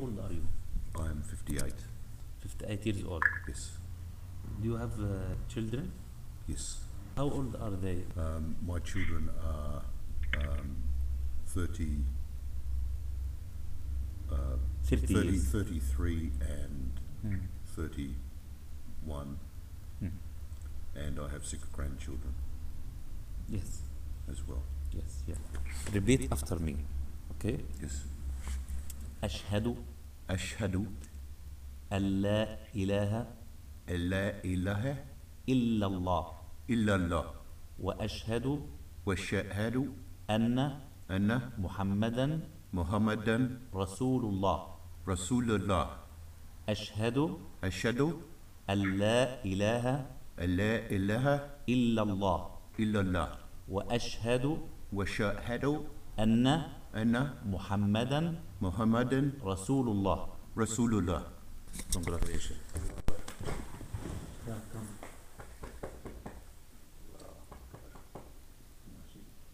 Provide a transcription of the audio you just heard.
old are you? I am 58. 58 years old. Yes. Do you have uh, children? Yes. How old are they? Um, my children are um, 30, uh, 30 30, 33 and Hmm. 31. Hmm. And I have six grandchildren Yes. as well. Yes. Yeah. Repeat after me. Okay. Yes. أشهد أشهد أن لا إله أن لا إله إلا الله إلا الله وأشهد وأشهد أن أن محمدا محمدا رسول الله رسول الله أشهد أشهد أن لا إله أن لا إله إلا الله إلا الله وأشهد وأشهد أن أن محمدا محمدا رسول الله رسول الله Congratulations.